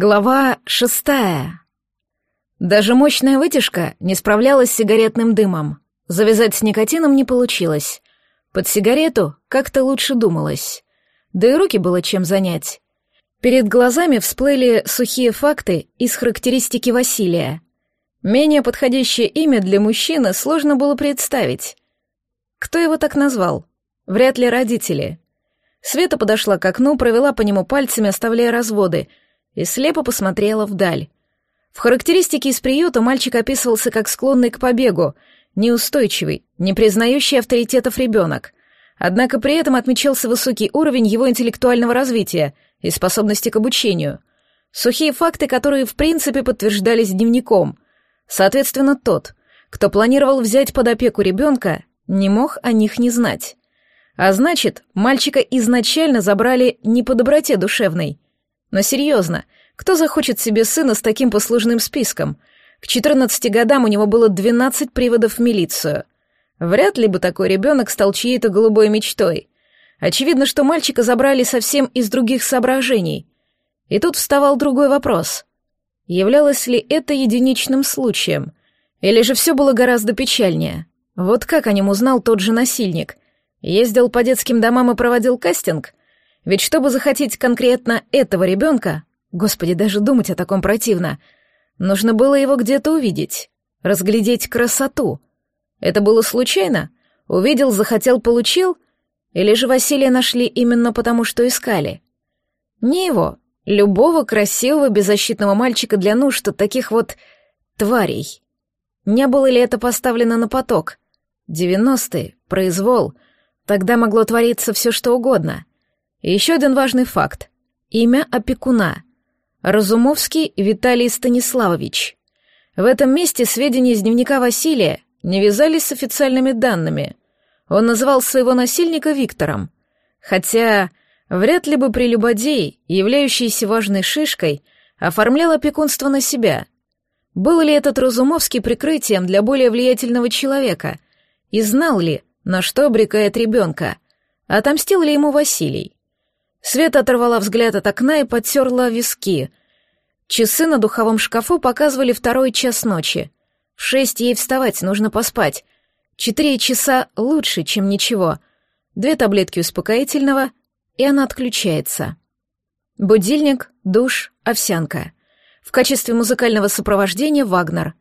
Глава шестая. Даже мощная вытяжка не справлялась с сигаретным дымом. Завязать с никотином не получилось. Под сигарету как-то лучше думалось. Да и руки было чем занять. Перед глазами всплыли сухие факты из характеристики Василия. Менее подходящее имя для мужчины сложно было представить. Кто его так назвал? Вряд ли родители. Света подошла к окну, провела по нему пальцами, оставляя разводы — и слепо посмотрела вдаль. В характеристике из приюта мальчик описывался как склонный к побегу, неустойчивый, не признающий авторитетов ребенок. Однако при этом отмечался высокий уровень его интеллектуального развития и способности к обучению. Сухие факты, которые в принципе подтверждались дневником. Соответственно, тот, кто планировал взять под опеку ребенка, не мог о них не знать. А значит, мальчика изначально забрали не по доброте душевной, но серьезно, кто захочет себе сына с таким послужным списком? К 14 годам у него было 12 приводов в милицию. Вряд ли бы такой ребенок стал чьей-то голубой мечтой. Очевидно, что мальчика забрали совсем из других соображений. И тут вставал другой вопрос. Являлось ли это единичным случаем? Или же все было гораздо печальнее? Вот как о нем узнал тот же насильник? Ездил по детским домам и проводил кастинг? Ведь чтобы захотеть конкретно этого ребенка, господи, даже думать о таком противно, нужно было его где-то увидеть, разглядеть красоту. Это было случайно? Увидел, захотел, получил? Или же Василия нашли именно потому, что искали? Не его, любого красивого беззащитного мальчика для нужд таких вот тварей. Не было ли это поставлено на поток? Девяностые, произвол. Тогда могло твориться все что угодно. И еще один важный факт. Имя опекуна. Разумовский Виталий Станиславович. В этом месте сведения из дневника Василия не вязались с официальными данными. Он называл своего насильника Виктором. Хотя вряд ли бы прелюбодей, являющийся важной шишкой, оформлял опекунство на себя. Был ли этот Разумовский прикрытием для более влиятельного человека? И знал ли, на что обрекает ребенка? Отомстил ли ему Василий? Света оторвала взгляд от окна и подтерла виски. Часы на духовом шкафу показывали второй час ночи. В шесть ей вставать, нужно поспать. Четыре часа лучше, чем ничего. Две таблетки успокоительного, и она отключается. Будильник, душ, овсянка. В качестве музыкального сопровождения Вагнер.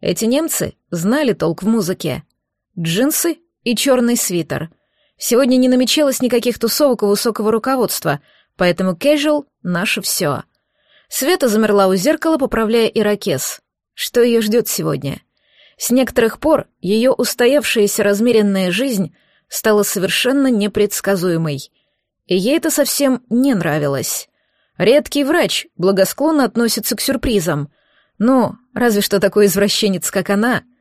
Эти немцы знали толк в музыке. Джинсы и черный свитер. Сегодня не намечалось никаких тусовок у высокого руководства, поэтому casual — наше все. Света замерла у зеркала, поправляя ирокез. Что ее ждет сегодня? С некоторых пор ее устоявшаяся размеренная жизнь стала совершенно непредсказуемой. И ей это совсем не нравилось. Редкий врач благосклонно относится к сюрпризам. Ну, разве что такой извращенец, как она —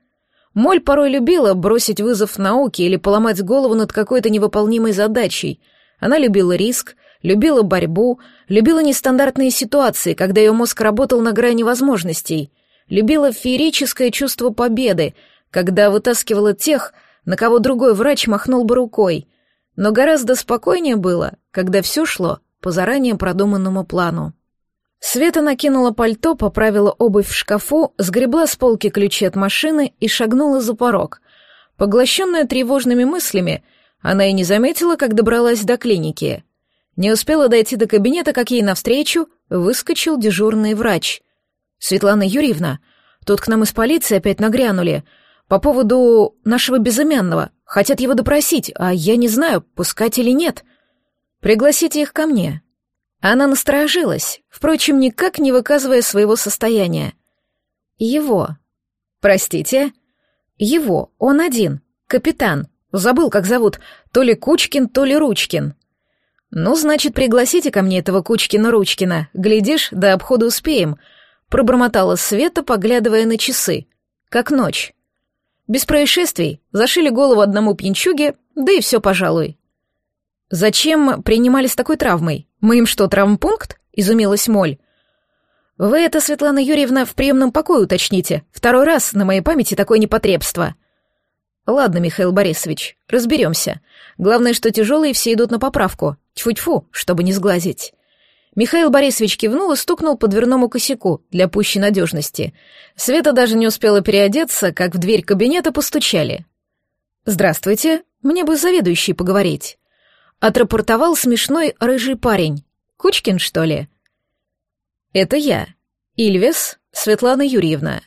Моль порой любила бросить вызов науке или поломать голову над какой-то невыполнимой задачей. Она любила риск, любила борьбу, любила нестандартные ситуации, когда ее мозг работал на грани возможностей, любила феерическое чувство победы, когда вытаскивала тех, на кого другой врач махнул бы рукой. Но гораздо спокойнее было, когда все шло по заранее продуманному плану. Света накинула пальто, поправила обувь в шкафу, сгребла с полки ключи от машины и шагнула за порог. Поглощенная тревожными мыслями, она и не заметила, как добралась до клиники. Не успела дойти до кабинета, как ей навстречу выскочил дежурный врач. «Светлана Юрьевна, тут к нам из полиции опять нагрянули. По поводу нашего безымянного. Хотят его допросить, а я не знаю, пускать или нет. Пригласите их ко мне», она насторожилась, впрочем, никак не выказывая своего состояния. Его. Простите? Его, он один, капитан. Забыл, как зовут, то ли Кучкин, то ли Ручкин. Ну, значит, пригласите ко мне этого Кучкина-Ручкина. Глядишь, до обхода успеем. Пробормотала Света, поглядывая на часы. Как ночь. Без происшествий, зашили голову одному пьянчуге, да и все, пожалуй. Зачем принимали с такой травмой? «Мы им что, травмпункт?» — изумилась Моль. «Вы это, Светлана Юрьевна, в приемном покое уточните. Второй раз на моей памяти такое непотребство». «Ладно, Михаил Борисович, разберемся. Главное, что тяжелые все идут на поправку. Тьфу-тьфу, чтобы не сглазить». Михаил Борисович кивнул и стукнул по дверному косяку для пущей надежности. Света даже не успела переодеться, как в дверь кабинета постучали. «Здравствуйте, мне бы заведующий поговорить». Отрапортовал смешной рыжий парень. «Кучкин, что ли?» «Это я, Ильвес Светлана Юрьевна.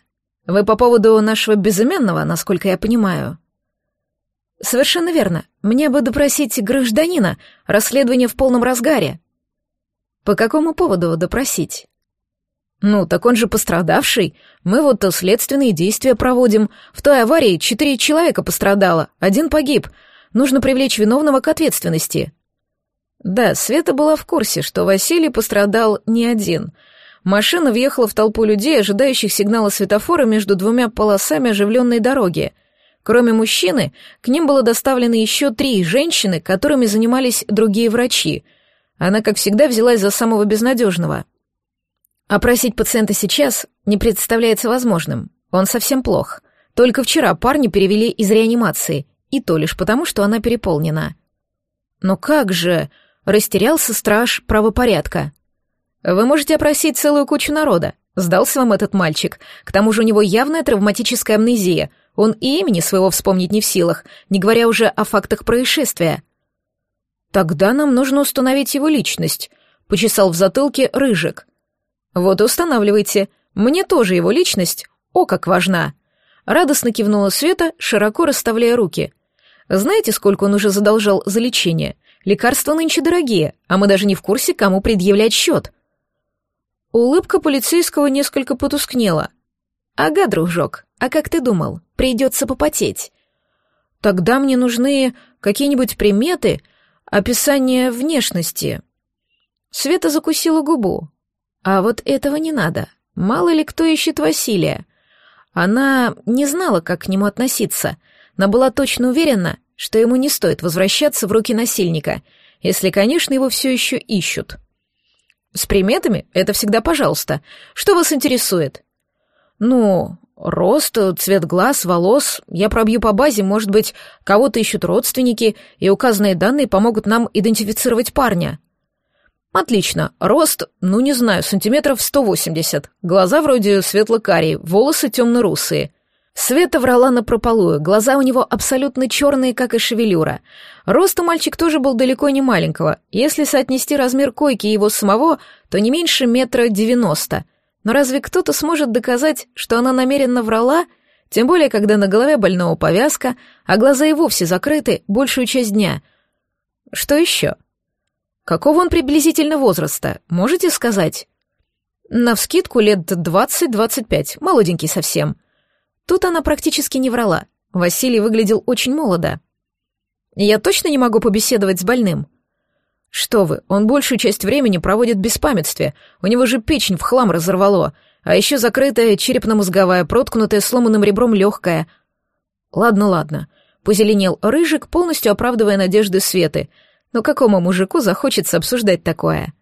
Вы по поводу нашего безымянного, насколько я понимаю?» «Совершенно верно. Мне бы допросить гражданина. Расследование в полном разгаре», по какому поводу допросить? Ну, так он же пострадавший. Мы вот то следственные действия проводим. В той аварии четыре человека пострадало, один погиб. Нужно привлечь виновного к ответственности. Да, Света была в курсе, что Василий пострадал не один. Машина въехала в толпу людей, ожидающих сигнала светофора между двумя полосами оживленной дороги. Кроме мужчины, к ним было доставлено еще три женщины, которыми занимались другие врачи — она, как всегда, взялась за самого безнадежного. Опросить пациента сейчас не представляется возможным. Он совсем плох. Только вчера парня перевели из реанимации, и то лишь потому, что она переполнена. Но как же... Растерялся страж правопорядка. Вы можете опросить целую кучу народа. Сдался вам этот мальчик. К тому же у него явная травматическая амнезия. Он и имени своего вспомнить не в силах, не говоря уже о фактах происшествия. «Тогда нам нужно установить его личность», — почесал в затылке Рыжик. «Вот и устанавливайте. Мне тоже его личность. О, как важна!» Радостно кивнула Света, широко расставляя руки. «Знаете, сколько он уже задолжал за лечение? Лекарства нынче дорогие, а мы даже не в курсе, кому предъявлять счет». Улыбка полицейского несколько потускнела. «Ага, дружок, а как ты думал? Придется попотеть». «Тогда мне нужны какие-нибудь приметы, Описание внешности. Света закусила губу. А вот этого не надо. Мало ли кто ищет Василия. Она не знала, как к нему относиться, но была точно уверена, что ему не стоит возвращаться в руки насильника, если, конечно, его все еще ищут. С приметами это всегда пожалуйста. Что вас интересует? Ну, Рост, цвет глаз, волос. Я пробью по базе, может быть, кого-то ищут родственники, и указанные данные помогут нам идентифицировать парня. Отлично. Рост, ну не знаю, сантиметров 180. Глаза вроде светло-карие, волосы темно-русые. Света врала напропалую, глаза у него абсолютно черные, как и шевелюра. Рост у мальчик тоже был далеко не маленького. Если соотнести размер койки его самого, то не меньше метра девяносто — но разве кто-то сможет доказать, что она намеренно врала, тем более, когда на голове больного повязка, а глаза и вовсе закрыты большую часть дня? Что еще? Какого он приблизительно возраста, можете сказать? Навскидку лет двадцать-двадцать пять, молоденький совсем. Тут она практически не врала. Василий выглядел очень молодо. Я точно не могу побеседовать с больным? «Что вы, он большую часть времени проводит в беспамятстве, у него же печень в хлам разорвало, а еще закрытая черепно-мозговая, проткнутая сломанным ребром легкая». «Ладно, ладно», — позеленел Рыжик, полностью оправдывая надежды Светы. «Но какому мужику захочется обсуждать такое?»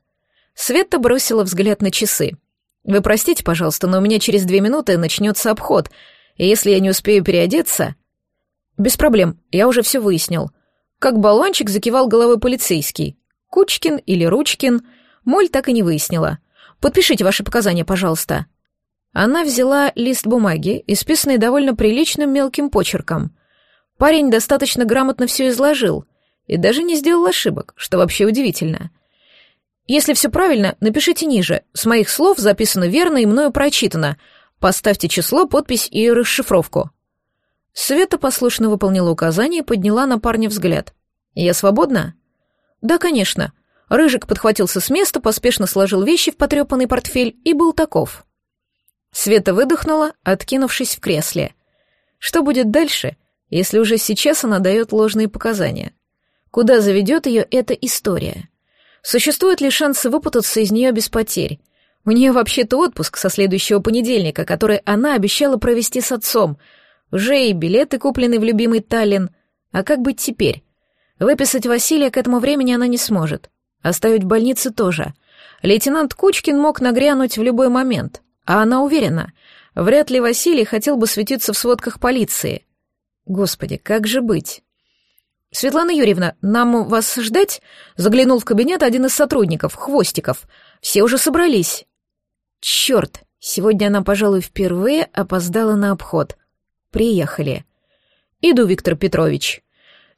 Света бросила взгляд на часы. «Вы простите, пожалуйста, но у меня через две минуты начнется обход, и если я не успею переодеться...» «Без проблем, я уже все выяснил». Как баллончик закивал головой полицейский. Кучкин или Ручкин, Моль так и не выяснила. Подпишите ваши показания, пожалуйста. Она взяла лист бумаги, исписанный довольно приличным мелким почерком. Парень достаточно грамотно все изложил и даже не сделал ошибок, что вообще удивительно. Если все правильно, напишите ниже. С моих слов записано верно и мною прочитано. Поставьте число, подпись и расшифровку. Света послушно выполнила указание и подняла на парня взгляд. «Я свободна?» «Да, конечно». Рыжик подхватился с места, поспешно сложил вещи в потрепанный портфель и был таков. Света выдохнула, откинувшись в кресле. Что будет дальше, если уже сейчас она дает ложные показания? Куда заведет ее эта история? Существуют ли шансы выпутаться из нее без потерь? У нее вообще-то отпуск со следующего понедельника, который она обещала провести с отцом. Уже и билеты куплены в любимый Таллин. А как быть теперь? Выписать Василия к этому времени она не сможет. Оставить в больнице тоже. Лейтенант Кучкин мог нагрянуть в любой момент, а она уверена, вряд ли Василий хотел бы светиться в сводках полиции. Господи, как же быть? «Светлана Юрьевна, нам вас ждать?» Заглянул в кабинет один из сотрудников, Хвостиков. «Все уже собрались». «Черт, сегодня она, пожалуй, впервые опоздала на обход. Приехали». «Иду, Виктор Петрович».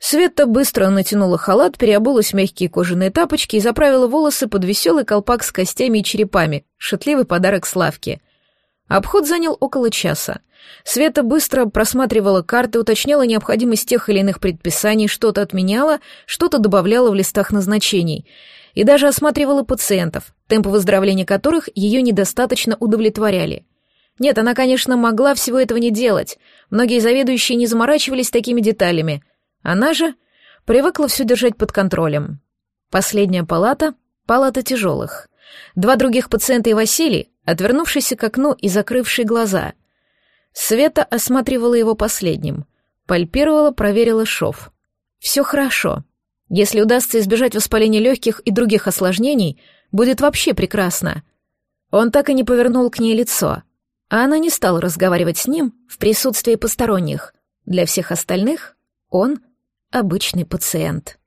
Света быстро натянула халат, переобулась в мягкие кожаные тапочки и заправила волосы под веселый колпак с костями и черепами, шутливый подарок Славке. Обход занял около часа. Света быстро просматривала карты, уточняла необходимость тех или иных предписаний, что-то отменяла, что-то добавляла в листах назначений. И даже осматривала пациентов, темпы выздоровления которых ее недостаточно удовлетворяли. Нет, она, конечно, могла всего этого не делать. Многие заведующие не заморачивались такими деталями. Она же привыкла все держать под контролем. Последняя палата — палата тяжелых. Два других пациента и Василий, отвернувшийся к окну и закрывший глаза — Света осматривала его последним. Пальпировала, проверила шов. Все хорошо. Если удастся избежать воспаления легких и других осложнений, будет вообще прекрасно. Он так и не повернул к ней лицо, а она не стала разговаривать с ним в присутствии посторонних. Для всех остальных он — обычный пациент.